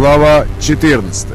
Глава 14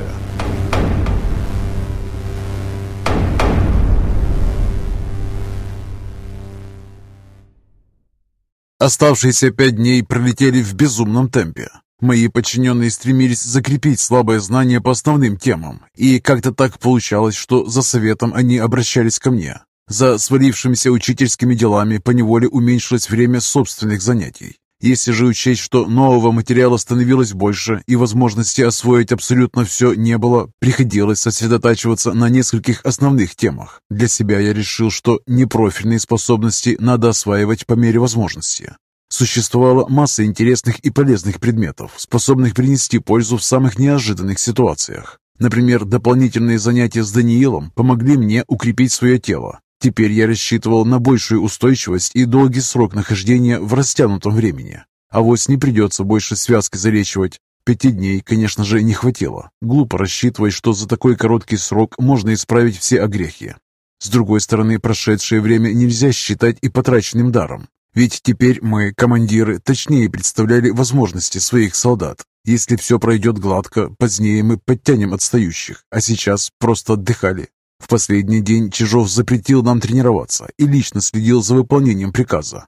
Оставшиеся пять дней пролетели в безумном темпе. Мои подчиненные стремились закрепить слабое знание по основным темам, и как-то так получалось, что за советом они обращались ко мне. За свалившимися учительскими делами поневоле уменьшилось время собственных занятий. Если же учесть, что нового материала становилось больше и возможности освоить абсолютно все не было, приходилось сосредотачиваться на нескольких основных темах. Для себя я решил, что непрофильные способности надо осваивать по мере возможности. Существовала масса интересных и полезных предметов, способных принести пользу в самых неожиданных ситуациях. Например, дополнительные занятия с Даниилом помогли мне укрепить свое тело, Теперь я рассчитывал на большую устойчивость и долгий срок нахождения в растянутом времени. А вот не придется больше связки залечивать. Пяти дней, конечно же, не хватило. Глупо рассчитывать, что за такой короткий срок можно исправить все огрехи. С другой стороны, прошедшее время нельзя считать и потраченным даром. Ведь теперь мы, командиры, точнее представляли возможности своих солдат. Если все пройдет гладко, позднее мы подтянем отстающих, а сейчас просто отдыхали. В последний день Чижов запретил нам тренироваться и лично следил за выполнением приказа.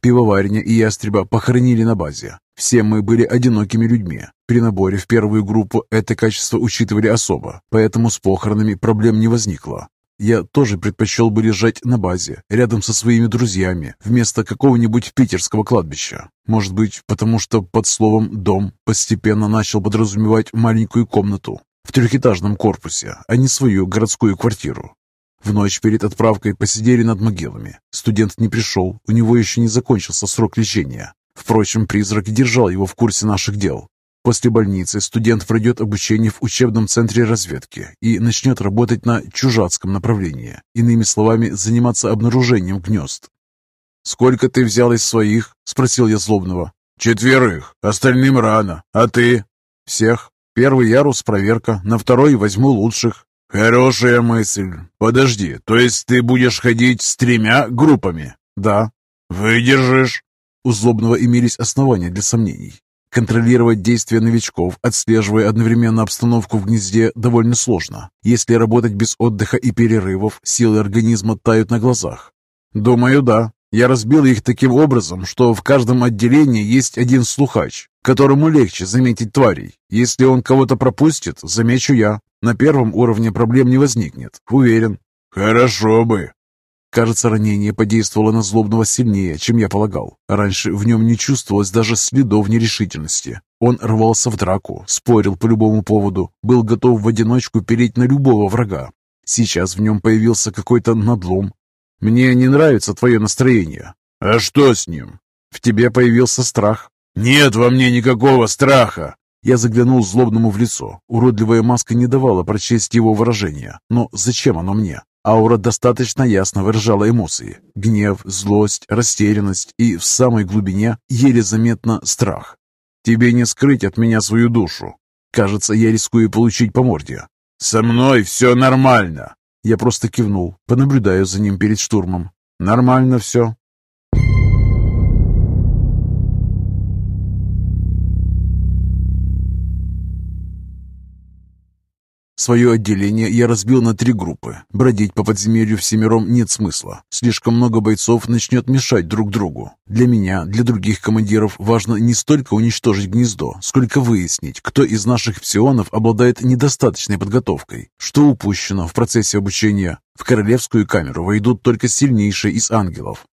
Пивоварня и ястреба похоронили на базе. Все мы были одинокими людьми. При наборе в первую группу это качество учитывали особо, поэтому с похоронами проблем не возникло. Я тоже предпочел бы лежать на базе, рядом со своими друзьями, вместо какого-нибудь питерского кладбища. Может быть, потому что под словом «дом» постепенно начал подразумевать маленькую комнату, в трехэтажном корпусе, а не свою городскую квартиру. В ночь перед отправкой посидели над могилами. Студент не пришел, у него еще не закончился срок лечения. Впрочем, призрак держал его в курсе наших дел. После больницы студент пройдет обучение в учебном центре разведки и начнет работать на чужацком направлении, иными словами, заниматься обнаружением гнезд. «Сколько ты взял из своих?» – спросил я злобного. «Четверых. Остальным рано. А ты?» «Всех. Первый ярус – проверка, на второй возьму лучших. Хорошая мысль. Подожди, то есть ты будешь ходить с тремя группами? Да. Выдержишь? У Злобного имелись основания для сомнений. Контролировать действия новичков, отслеживая одновременно обстановку в гнезде, довольно сложно. Если работать без отдыха и перерывов, силы организма тают на глазах. Думаю, да. Я разбил их таким образом, что в каждом отделении есть один слухач, которому легче заметить тварей. Если он кого-то пропустит, замечу я. На первом уровне проблем не возникнет, уверен. Хорошо бы. Кажется, ранение подействовало на злобного сильнее, чем я полагал. Раньше в нем не чувствовалось даже следов нерешительности. Он рвался в драку, спорил по любому поводу, был готов в одиночку переть на любого врага. Сейчас в нем появился какой-то надлом, «Мне не нравится твое настроение». «А что с ним?» «В тебе появился страх». «Нет во мне никакого страха!» Я заглянул злобному в лицо. Уродливая маска не давала прочесть его выражение. Но зачем оно мне? Аура достаточно ясно выражала эмоции. Гнев, злость, растерянность и в самой глубине еле заметно страх. «Тебе не скрыть от меня свою душу. Кажется, я рискую получить по морде». «Со мной все нормально!» Я просто кивнул, понаблюдаю за ним перед штурмом. Нормально все. Свое отделение я разбил на три группы. Бродить по подземелью всемиром нет смысла. Слишком много бойцов начнет мешать друг другу. Для меня, для других командиров важно не столько уничтожить гнездо, сколько выяснить, кто из наших псионов обладает недостаточной подготовкой, что упущено в процессе обучения. В королевскую камеру войдут только сильнейшие из ангелов.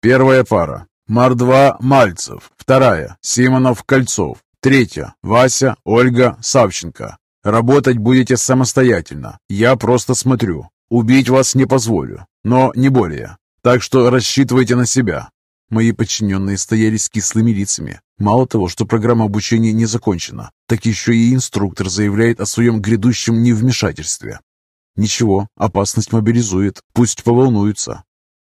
Первая пара. Мар-2 Мальцев. Вторая. Симонов-Кольцов. Третья. Вася, Ольга, Савченко. Работать будете самостоятельно. Я просто смотрю. Убить вас не позволю, но не более. Так что рассчитывайте на себя. Мои подчиненные стояли с кислыми лицами. Мало того, что программа обучения не закончена, так еще и инструктор заявляет о своем грядущем невмешательстве. Ничего, опасность мобилизует, пусть поволнуются.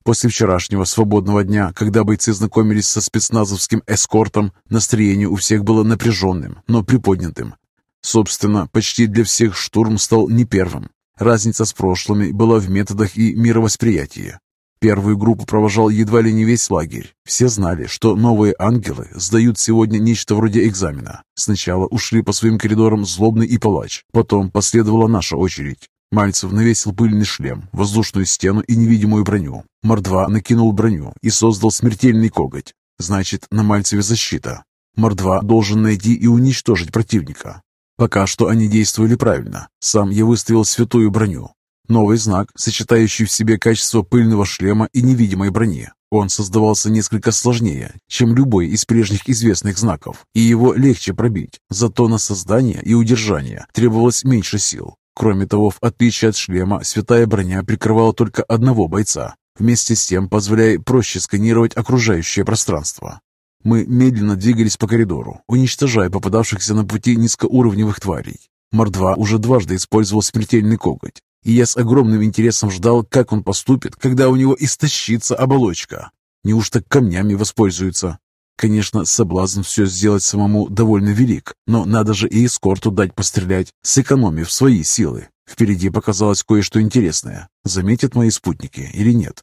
После вчерашнего свободного дня, когда бойцы знакомились со спецназовским эскортом, настроение у всех было напряженным, но приподнятым. Собственно, почти для всех штурм стал не первым. Разница с прошлыми была в методах и мировосприятии. Первую группу провожал едва ли не весь лагерь. Все знали, что новые ангелы сдают сегодня нечто вроде экзамена. Сначала ушли по своим коридорам злобный и палач, потом последовала наша очередь. Мальцев навесил пыльный шлем, воздушную стену и невидимую броню. Мордва накинул броню и создал смертельный коготь. Значит, на Мальцеве защита. Мордва должен найти и уничтожить противника. Пока что они действовали правильно. Сам я выставил святую броню. Новый знак, сочетающий в себе качество пыльного шлема и невидимой брони. Он создавался несколько сложнее, чем любой из прежних известных знаков, и его легче пробить. Зато на создание и удержание требовалось меньше сил. Кроме того, в отличие от шлема, святая броня прикрывала только одного бойца, вместе с тем позволяя проще сканировать окружающее пространство. Мы медленно двигались по коридору, уничтожая попадавшихся на пути низкоуровневых тварей. Мордва уже дважды использовал смертельный коготь, и я с огромным интересом ждал, как он поступит, когда у него истощится оболочка. Неужто камнями воспользуется? Конечно, соблазн все сделать самому довольно велик, но надо же и эскорту дать пострелять, сэкономив свои силы. Впереди показалось кое-что интересное. Заметят мои спутники или нет?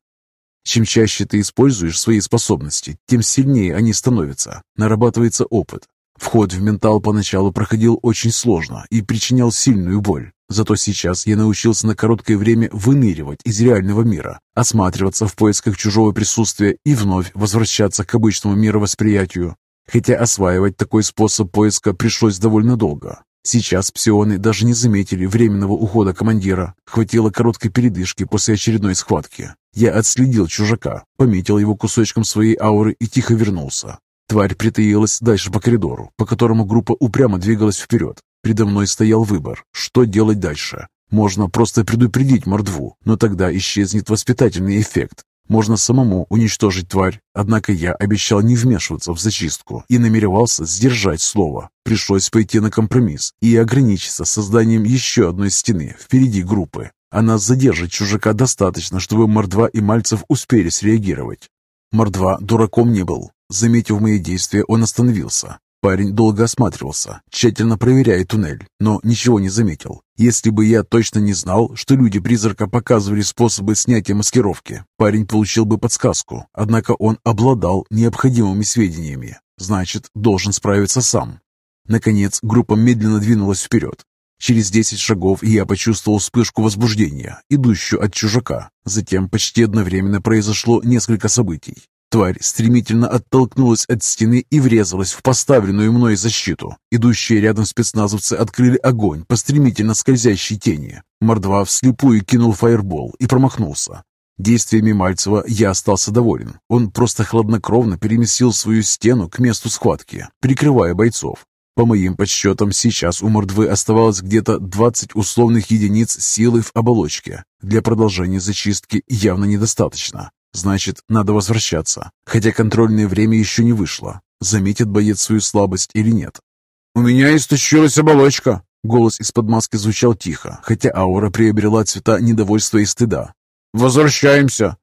Чем чаще ты используешь свои способности, тем сильнее они становятся. Нарабатывается опыт. Вход в ментал поначалу проходил очень сложно и причинял сильную боль. Зато сейчас я научился на короткое время выныривать из реального мира, осматриваться в поисках чужого присутствия и вновь возвращаться к обычному мировосприятию. Хотя осваивать такой способ поиска пришлось довольно долго. Сейчас псионы даже не заметили временного ухода командира. Хватило короткой передышки после очередной схватки. Я отследил чужака, пометил его кусочком своей ауры и тихо вернулся. Тварь притаилась дальше по коридору, по которому группа упрямо двигалась вперед. Предо мной стоял выбор, что делать дальше. Можно просто предупредить мордву, но тогда исчезнет воспитательный эффект. Можно самому уничтожить тварь, однако я обещал не вмешиваться в зачистку и намеревался сдержать слово. Пришлось пойти на компромисс и ограничиться созданием еще одной стены впереди группы. Она задержит чужака достаточно, чтобы Мордва и Мальцев успели среагировать. Мордва дураком не был. Заметив мои действия, он остановился. Парень долго осматривался, тщательно проверяя туннель, но ничего не заметил. Если бы я точно не знал, что люди-призрака показывали способы снятия маскировки, парень получил бы подсказку, однако он обладал необходимыми сведениями. Значит, должен справиться сам. Наконец, группа медленно двинулась вперед. Через десять шагов я почувствовал вспышку возбуждения, идущую от чужака. Затем почти одновременно произошло несколько событий. Тварь стремительно оттолкнулась от стены и врезалась в поставленную мной защиту. Идущие рядом спецназовцы открыли огонь по стремительно скользящей тени. Мордва вслепую кинул фаербол и промахнулся. Действиями Мальцева я остался доволен. Он просто хладнокровно переместил свою стену к месту схватки, прикрывая бойцов. По моим подсчетам, сейчас у Мордвы оставалось где-то 20 условных единиц силы в оболочке. Для продолжения зачистки явно недостаточно. Значит, надо возвращаться, хотя контрольное время еще не вышло. Заметит боец свою слабость или нет. «У меня истощилась оболочка!» Голос из-под маски звучал тихо, хотя аура приобрела цвета недовольства и стыда. «Возвращаемся!»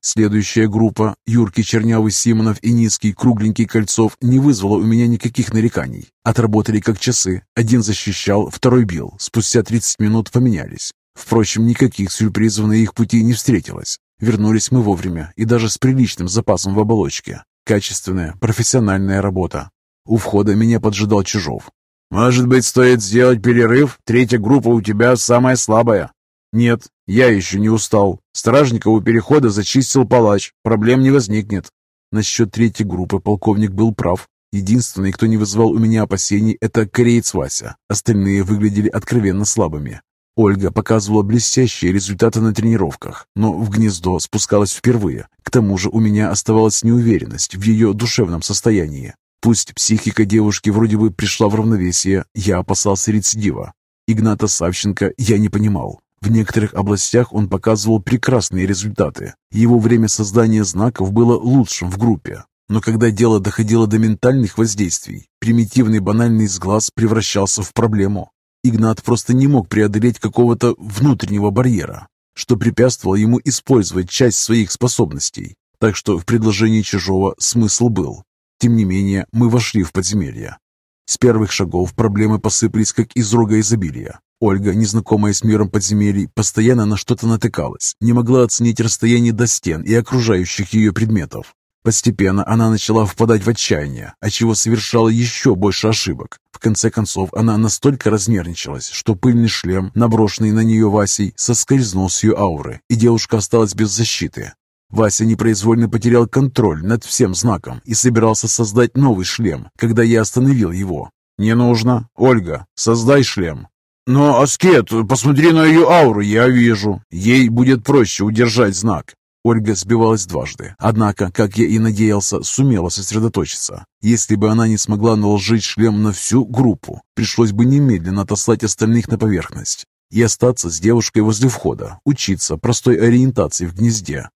Следующая группа, Юрки Чернявый Симонов и Низкий Кругленький Кольцов, не вызвала у меня никаких нареканий. Отработали как часы. Один защищал, второй бил. Спустя 30 минут поменялись. Впрочем, никаких сюрпризов на их пути не встретилось. Вернулись мы вовремя и даже с приличным запасом в оболочке. Качественная, профессиональная работа. У входа меня поджидал Чижов. «Может быть, стоит сделать перерыв? Третья группа у тебя самая слабая». «Нет, я еще не устал. Стражника у перехода зачистил палач. Проблем не возникнет». Насчет третьей группы полковник был прав. Единственный, кто не вызывал у меня опасений, это кореец Вася. Остальные выглядели откровенно слабыми. Ольга показывала блестящие результаты на тренировках, но в гнездо спускалась впервые. К тому же у меня оставалась неуверенность в ее душевном состоянии. Пусть психика девушки вроде бы пришла в равновесие, я опасался рецидива. Игната Савченко я не понимал. В некоторых областях он показывал прекрасные результаты. Его время создания знаков было лучшим в группе. Но когда дело доходило до ментальных воздействий, примитивный банальный сглаз превращался в проблему. Игнат просто не мог преодолеть какого-то внутреннего барьера, что препятствовало ему использовать часть своих способностей. Так что в предложении Чижова смысл был. Тем не менее, мы вошли в подземелье. С первых шагов проблемы посыпались как из рога изобилия. Ольга, незнакомая с миром подземелий, постоянно на что-то натыкалась, не могла оценить расстояние до стен и окружающих ее предметов. Постепенно она начала впадать в отчаяние, отчего совершала еще больше ошибок. В конце концов, она настолько разнервничалась, что пыльный шлем, наброшенный на нее Васей, соскользнул с ее ауры, и девушка осталась без защиты. Вася непроизвольно потерял контроль над всем знаком и собирался создать новый шлем, когда я остановил его. «Не нужно. Ольга, создай шлем». «Но, Аскет, посмотри на ее ауру, я вижу. Ей будет проще удержать знак». Ольга сбивалась дважды, однако, как я и надеялся, сумела сосредоточиться. Если бы она не смогла наложить шлем на всю группу, пришлось бы немедленно отослать остальных на поверхность и остаться с девушкой возле входа, учиться простой ориентации в гнезде.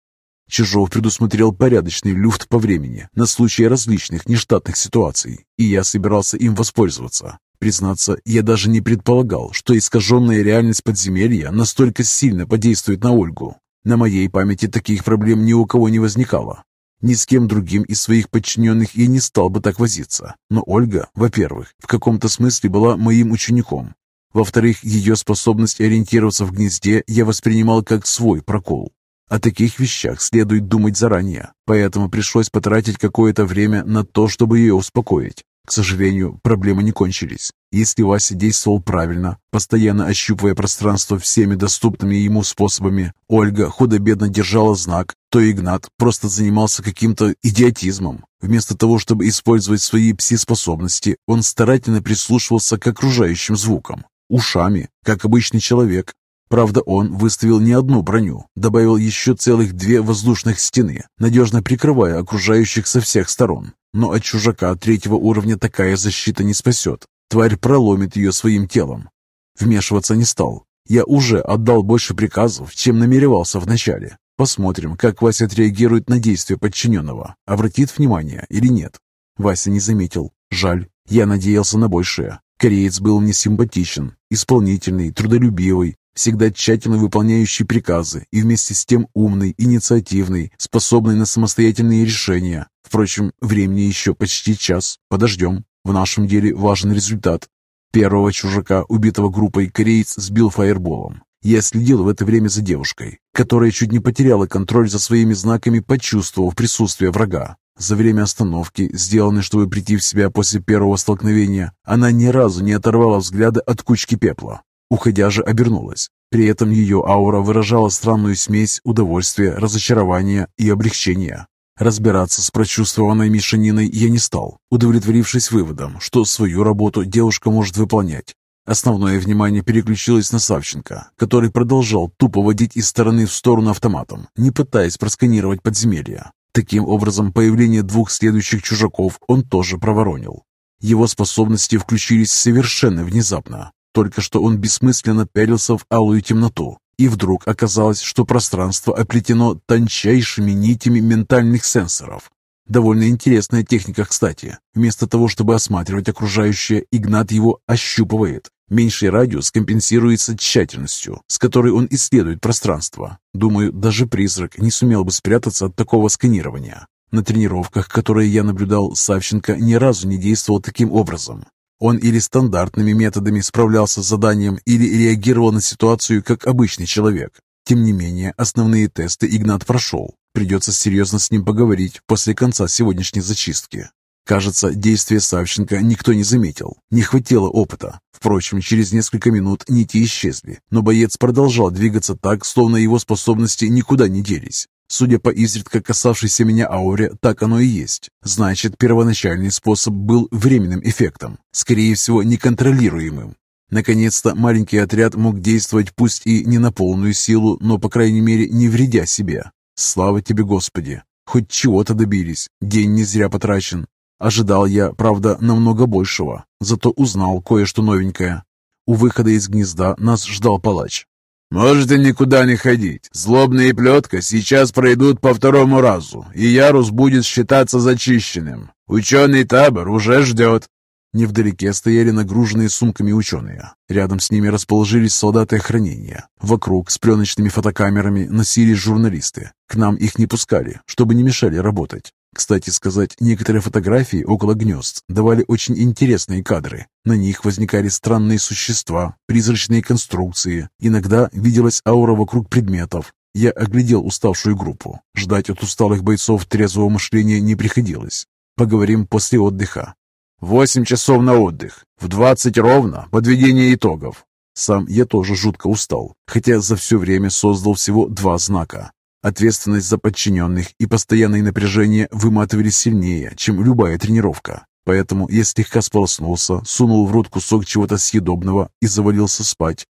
Чижов предусмотрел порядочный люфт по времени на случай различных нештатных ситуаций, и я собирался им воспользоваться. Признаться, я даже не предполагал, что искаженная реальность подземелья настолько сильно подействует на Ольгу. На моей памяти таких проблем ни у кого не возникало. Ни с кем другим из своих подчиненных я не стал бы так возиться. Но Ольга, во-первых, в каком-то смысле была моим учеником. Во-вторых, ее способность ориентироваться в гнезде я воспринимал как свой прокол. О таких вещах следует думать заранее, поэтому пришлось потратить какое-то время на то, чтобы ее успокоить. К сожалению, проблемы не кончились. Если Вася действовал правильно, постоянно ощупывая пространство всеми доступными ему способами, Ольга худо-бедно держала знак, то Игнат просто занимался каким-то идиотизмом. Вместо того, чтобы использовать свои пси-способности, он старательно прислушивался к окружающим звукам, ушами, как обычный человек. Правда, он выставил не одну броню, добавил еще целых две воздушных стены, надежно прикрывая окружающих со всех сторон. Но от чужака третьего уровня такая защита не спасет. Тварь проломит ее своим телом. Вмешиваться не стал. Я уже отдал больше приказов, чем намеревался вначале. Посмотрим, как Вася отреагирует на действия подчиненного. Обратит внимание или нет. Вася не заметил. Жаль. Я надеялся на большее. Кореец был мне симпатичен, исполнительный, трудолюбивый, всегда тщательно выполняющий приказы и вместе с тем умный, инициативный, способный на самостоятельные решения. Впрочем, времени еще почти час. Подождем. В нашем деле важен результат. Первого чужака, убитого группой, кореец сбил фаерболом. Я следил в это время за девушкой, которая чуть не потеряла контроль за своими знаками, почувствовав присутствие врага. За время остановки, сделанной, чтобы прийти в себя после первого столкновения, она ни разу не оторвала взгляда от кучки пепла. Уходя же обернулась. При этом ее аура выражала странную смесь удовольствия, разочарования и облегчения. Разбираться с прочувствованной мешаниной я не стал, удовлетворившись выводом, что свою работу девушка может выполнять. Основное внимание переключилось на Савченко, который продолжал тупо водить из стороны в сторону автоматом, не пытаясь просканировать подземелья. Таким образом, появление двух следующих чужаков он тоже проворонил. Его способности включились совершенно внезапно. Только что он бессмысленно пялился в алую темноту, и вдруг оказалось, что пространство оплетено тончайшими нитями ментальных сенсоров. Довольно интересная техника, кстати. Вместо того, чтобы осматривать окружающее, Игнат его ощупывает. Меньший радиус компенсируется тщательностью, с которой он исследует пространство. Думаю, даже призрак не сумел бы спрятаться от такого сканирования. На тренировках, которые я наблюдал, Савченко ни разу не действовал таким образом. Он или стандартными методами справлялся с заданием, или реагировал на ситуацию как обычный человек. Тем не менее, основные тесты Игнат прошел. Придется серьезно с ним поговорить после конца сегодняшней зачистки. Кажется, действия Савченко никто не заметил. Не хватило опыта. Впрочем, через несколько минут нити исчезли, но боец продолжал двигаться так, словно его способности никуда не делись. Судя по изредка касавшейся меня ауре, так оно и есть. Значит, первоначальный способ был временным эффектом, скорее всего, неконтролируемым. Наконец-то маленький отряд мог действовать пусть и не на полную силу, но, по крайней мере, не вредя себе. Слава тебе, Господи! Хоть чего-то добились, день не зря потрачен. Ожидал я, правда, намного большего, зато узнал кое-что новенькое. У выхода из гнезда нас ждал палач. «Можете никуда не ходить. Злобная плетка сейчас пройдут по второму разу, и ярус будет считаться зачищенным. Ученый табор уже ждет». Невдалеке стояли нагруженные сумками ученые. Рядом с ними расположились солдаты охранения. Вокруг с пленочными фотокамерами носились журналисты. К нам их не пускали, чтобы не мешали работать. Кстати сказать, некоторые фотографии около гнезд давали очень интересные кадры. На них возникали странные существа, призрачные конструкции. Иногда виделась аура вокруг предметов. Я оглядел уставшую группу. Ждать от усталых бойцов трезвого мышления не приходилось. Поговорим после отдыха. Восемь часов на отдых. В двадцать ровно подведение итогов. Сам я тоже жутко устал, хотя за все время создал всего два знака. Ответственность за подчиненных и постоянное напряжение выматывали сильнее, чем любая тренировка. Поэтому я слегка сполоснулся, сунул в рот кусок чего-то съедобного и завалился спать.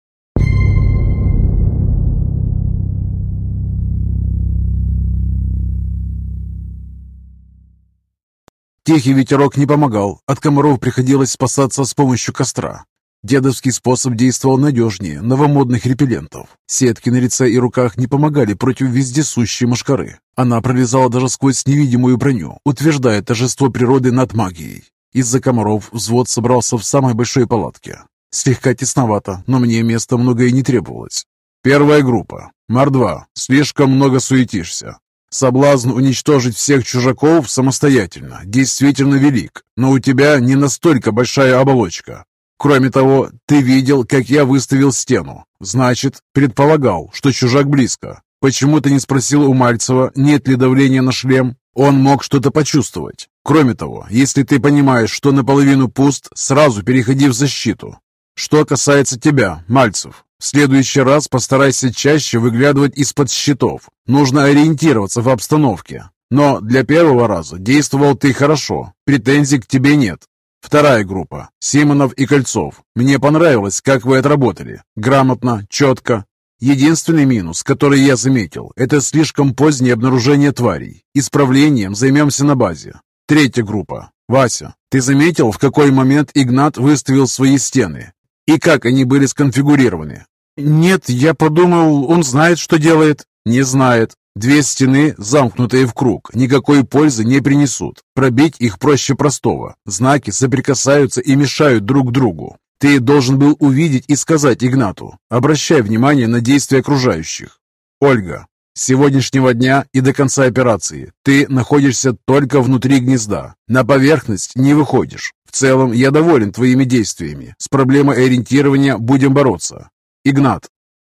Тихий ветерок не помогал, от комаров приходилось спасаться с помощью костра. Дедовский способ действовал надежнее новомодных репеллентов. Сетки на лице и руках не помогали против вездесущей мошкары. Она пролезала даже сквозь невидимую броню, утверждая торжество природы над магией. Из-за комаров взвод собрался в самой большой палатке. Слегка тесновато, но мне места много и не требовалось. Первая группа. Мар-2. Слишком много суетишься. Соблазн уничтожить всех чужаков самостоятельно действительно велик, но у тебя не настолько большая оболочка. Кроме того, ты видел, как я выставил стену. Значит, предполагал, что чужак близко. Почему ты не спросил у Мальцева, нет ли давления на шлем? Он мог что-то почувствовать. Кроме того, если ты понимаешь, что наполовину пуст, сразу переходи в защиту. Что касается тебя, Мальцев, в следующий раз постарайся чаще выглядывать из-под щитов. Нужно ориентироваться в обстановке. Но для первого раза действовал ты хорошо, претензий к тебе нет. Вторая группа. Симонов и Кольцов. Мне понравилось, как вы отработали. Грамотно, четко. Единственный минус, который я заметил, это слишком позднее обнаружение тварей. Исправлением займемся на базе. Третья группа. Вася, ты заметил, в какой момент Игнат выставил свои стены? И как они были сконфигурированы? Нет, я подумал, он знает, что делает. Не знает. Две стены, замкнутые в круг, никакой пользы не принесут. Пробить их проще простого. Знаки соприкасаются и мешают друг другу. Ты должен был увидеть и сказать Игнату. Обращай внимание на действия окружающих. Ольга, с сегодняшнего дня и до конца операции ты находишься только внутри гнезда. На поверхность не выходишь. В целом я доволен твоими действиями. С проблемой ориентирования будем бороться. Игнат,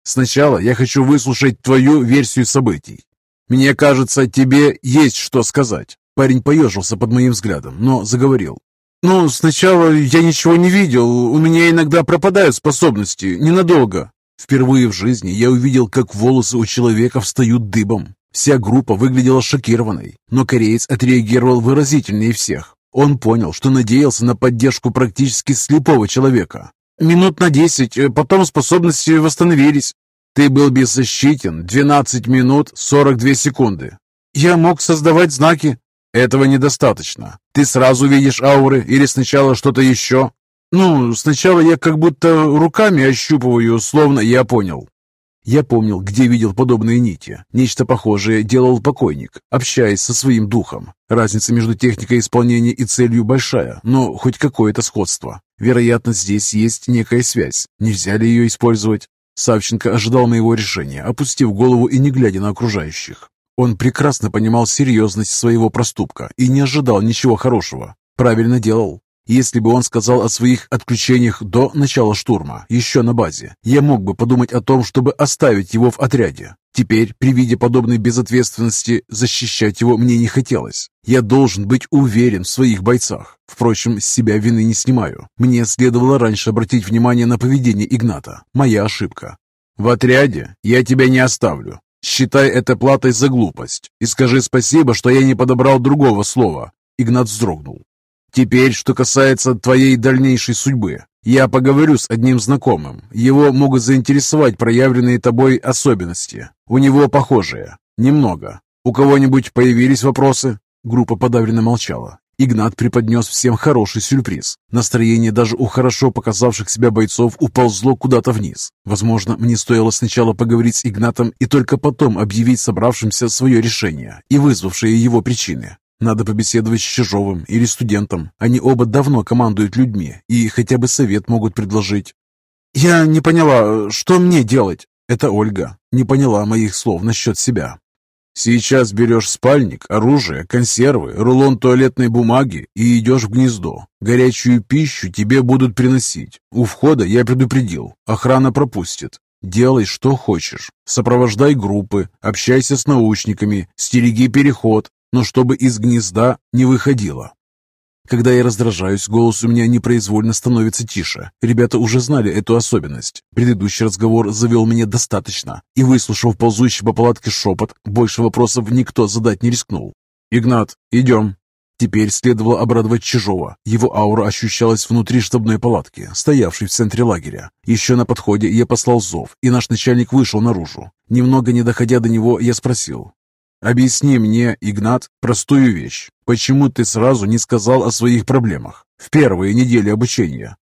Сначала я хочу выслушать твою версию событий. Мне кажется, тебе есть что сказать». Парень поежился под моим взглядом, но заговорил. «Ну, сначала я ничего не видел. У меня иногда пропадают способности. Ненадолго». Впервые в жизни я увидел, как волосы у человека встают дыбом. Вся группа выглядела шокированной, но кореец отреагировал выразительнее всех. Он понял, что надеялся на поддержку практически слепого человека. Минут на десять, э, потом способности восстановились. Ты был беззащитен 12 минут 42 секунды. Я мог создавать знаки. Этого недостаточно. Ты сразу видишь ауры или сначала что-то еще? Ну, сначала я как будто руками ощупываю, словно я понял. Я помнил, где видел подобные нити. Нечто похожее делал покойник, общаясь со своим духом. Разница между техникой исполнения и целью большая, но хоть какое-то сходство. Вероятно, здесь есть некая связь. Нельзя ли ее использовать? Савченко ожидал моего решения, опустив голову и не глядя на окружающих. Он прекрасно понимал серьезность своего проступка и не ожидал ничего хорошего. Правильно делал. Если бы он сказал о своих отключениях до начала штурма, еще на базе, я мог бы подумать о том, чтобы оставить его в отряде. Теперь, при виде подобной безответственности, защищать его мне не хотелось. Я должен быть уверен в своих бойцах. Впрочем, с себя вины не снимаю. Мне следовало раньше обратить внимание на поведение Игната. Моя ошибка. В отряде я тебя не оставлю. Считай это платой за глупость. И скажи спасибо, что я не подобрал другого слова. Игнат вздрогнул. Теперь, что касается твоей дальнейшей судьбы. Я поговорю с одним знакомым. Его могут заинтересовать проявленные тобой особенности. У него похожие. Немного. У кого-нибудь появились вопросы?» Группа подавленно молчала. Игнат преподнес всем хороший сюрприз. Настроение даже у хорошо показавших себя бойцов уползло куда-то вниз. Возможно, мне стоило сначала поговорить с Игнатом и только потом объявить собравшимся свое решение и вызвавшие его причины. Надо побеседовать с Чижовым или студентом. Они оба давно командуют людьми и хотя бы совет могут предложить. «Я не поняла, что мне делать?» Это Ольга. Не поняла моих слов насчет себя. Сейчас берешь спальник, оружие, консервы, рулон туалетной бумаги и идешь в гнездо. Горячую пищу тебе будут приносить. У входа я предупредил. Охрана пропустит. Делай, что хочешь. Сопровождай группы, общайся с научниками, стереги переход, но чтобы из гнезда не выходило. Когда я раздражаюсь, голос у меня непроизвольно становится тише. Ребята уже знали эту особенность. Предыдущий разговор завел меня достаточно, и, выслушав ползущий по палатке шепот, больше вопросов никто задать не рискнул. «Игнат, идем!» Теперь следовало обрадовать Чижова. Его аура ощущалась внутри штабной палатки, стоявшей в центре лагеря. Еще на подходе я послал зов, и наш начальник вышел наружу. Немного не доходя до него, я спросил. Объясни мне, Игнат, простую вещь. Почему ты сразу не сказал о своих проблемах в первые недели обучения?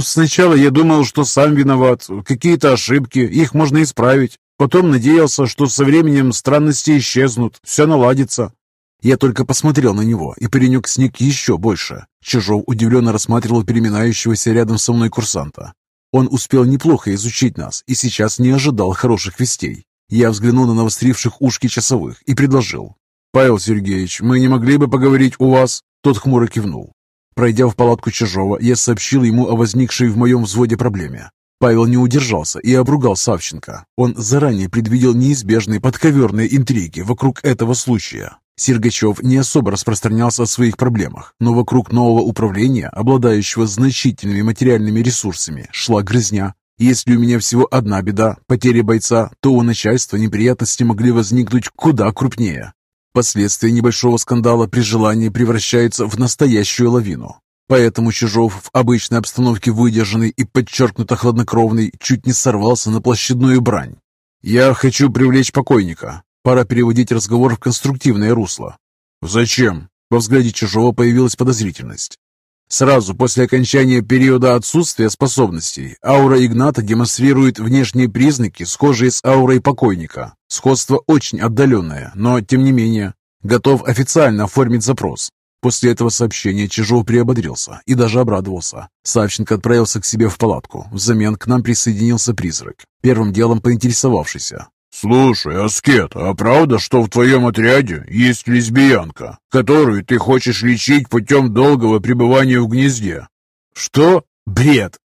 Сначала я думал, что сам виноват, какие-то ошибки, их можно исправить. Потом надеялся, что со временем странности исчезнут, все наладится. Я только посмотрел на него, и паренек сник еще больше. Чижов удивленно рассматривал переминающегося рядом со мной курсанта. Он успел неплохо изучить нас и сейчас не ожидал хороших вестей. Я взглянул на навостривших ушки часовых и предложил. «Павел Сергеевич, мы не могли бы поговорить у вас?» Тот хмуро кивнул. Пройдя в палатку Чижова, я сообщил ему о возникшей в моем взводе проблеме. Павел не удержался и обругал Савченко. Он заранее предвидел неизбежные подковерные интриги вокруг этого случая. Сергачев не особо распространялся о своих проблемах, но вокруг нового управления, обладающего значительными материальными ресурсами, шла грызня. Если у меня всего одна беда – потеря бойца, то у начальства неприятности могли возникнуть куда крупнее. Последствия небольшого скандала при желании превращаются в настоящую лавину. Поэтому Чижов в обычной обстановке выдержанный и подчеркнуто хладнокровный чуть не сорвался на площадную брань. «Я хочу привлечь покойника. Пора переводить разговор в конструктивное русло». «Зачем?» Во взгляде Чижова появилась подозрительность. Сразу после окончания периода отсутствия способностей аура Игната демонстрирует внешние признаки, схожие с аурой покойника. Сходство очень отдаленное, но тем не менее. Готов официально оформить запрос. После этого сообщения Чижов приободрился и даже обрадовался. Савченко отправился к себе в палатку. Взамен к нам присоединился призрак, первым делом поинтересовавшийся. «Слушай, Аскет, а правда, что в твоем отряде есть лесбиянка, которую ты хочешь лечить путем долгого пребывания в гнезде?» «Что? Бред!»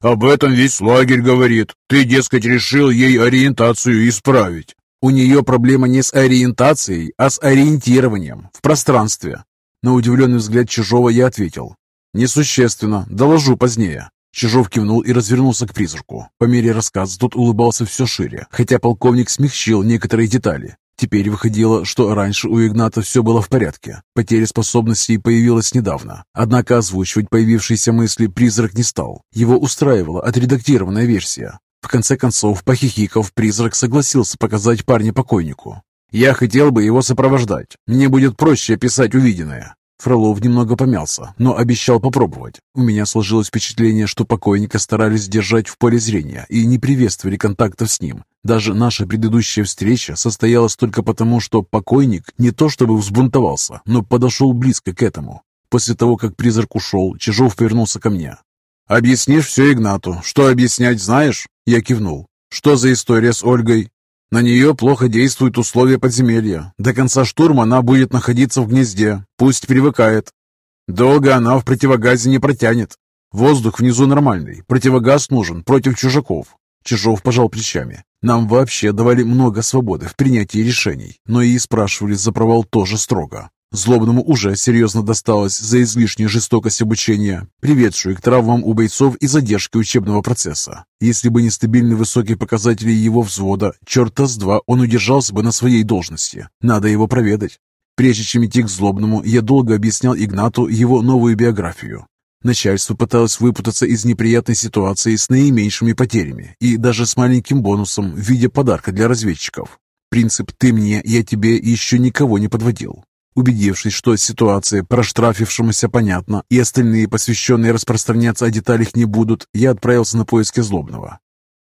«Об этом весь лагерь говорит. Ты, дескать, решил ей ориентацию исправить». «У нее проблема не с ориентацией, а с ориентированием в пространстве». На удивленный взгляд Чижова я ответил. «Несущественно. Доложу позднее». Чижов кивнул и развернулся к призраку. По мере рассказа тот улыбался все шире, хотя полковник смягчил некоторые детали. Теперь выходило, что раньше у Игната все было в порядке. Потеря способностей появилась недавно. Однако озвучивать появившиеся мысли призрак не стал. Его устраивала отредактированная версия. В конце концов, похихиков, призрак согласился показать парня покойнику. «Я хотел бы его сопровождать. Мне будет проще описать увиденное. Фролов немного помялся, но обещал попробовать. У меня сложилось впечатление, что покойника старались держать в поле зрения и не приветствовали контактов с ним. Даже наша предыдущая встреча состоялась только потому, что покойник не то чтобы взбунтовался, но подошел близко к этому. После того, как призрак ушел, Чижов повернулся ко мне. «Объяснишь все Игнату. Что объяснять знаешь?» Я кивнул. «Что за история с Ольгой?» На нее плохо действуют условия подземелья. До конца штурма она будет находиться в гнезде. Пусть привыкает. Долго она в противогазе не протянет. Воздух внизу нормальный. Противогаз нужен против чужаков. Чижов пожал плечами. Нам вообще давали много свободы в принятии решений, но и спрашивали за провал тоже строго. Злобному уже серьезно досталось за излишнюю жестокость обучения, приведшую к травмам у бойцов и задержке учебного процесса. Если бы не стабильные высокие показатели его взвода, черта с два он удержался бы на своей должности. Надо его проведать. Прежде чем идти к Злобному, я долго объяснял Игнату его новую биографию. Начальство пыталось выпутаться из неприятной ситуации с наименьшими потерями и даже с маленьким бонусом в виде подарка для разведчиков. Принцип «ты мне, я тебе» еще никого не подводил. Убедившись, что ситуация проштрафившемуся понятна и остальные посвященные распространяться о деталях не будут, я отправился на поиски Злобного.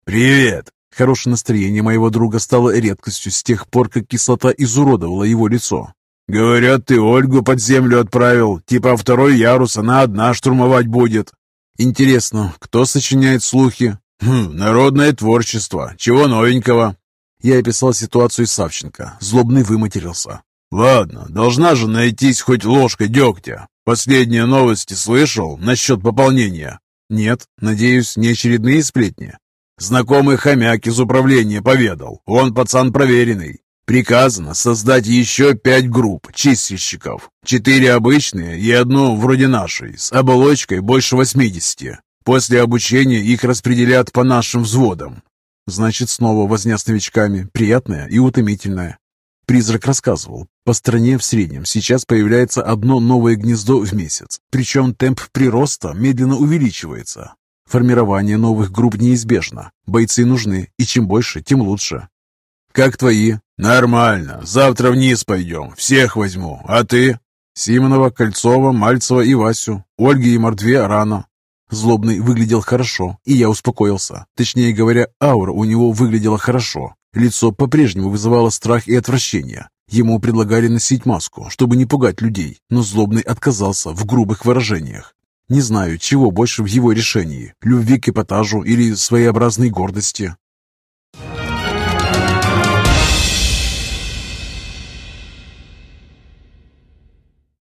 «Привет!» Хорошее настроение моего друга стало редкостью с тех пор, как кислота изуродовала его лицо. «Говорят, ты Ольгу под землю отправил, типа второй ярус она одна штурмовать будет». «Интересно, кто сочиняет слухи?» хм, «Народное творчество. Чего новенького?» Я описал ситуацию Савченко. Злобный выматерился. «Ладно, должна же найтись хоть ложка дегтя. Последние новости слышал насчет пополнения?» «Нет, надеюсь, не очередные сплетни?» Знакомый хомяк из управления поведал. Он пацан проверенный. Приказано создать еще пять групп чистильщиков. Четыре обычные и одну вроде нашей, с оболочкой больше 80. После обучения их распределят по нашим взводам. Значит, снова возня с новичками, приятная и утомительная. Призрак рассказывал, по стране в среднем сейчас появляется одно новое гнездо в месяц, причем темп прироста медленно увеличивается. Формирование новых групп неизбежно, бойцы нужны, и чем больше, тем лучше. «Как твои?» «Нормально. Завтра вниз пойдем. Всех возьму. А ты?» «Симонова, Кольцова, Мальцева и Васю. Ольги и Мордве рано». Злобный выглядел хорошо, и я успокоился. Точнее говоря, аура у него выглядела хорошо. Лицо по-прежнему вызывало страх и отвращение. Ему предлагали носить маску, чтобы не пугать людей, но Злобный отказался в грубых выражениях. Не знаю, чего больше в его решении – любви к эпатажу или своеобразной гордости.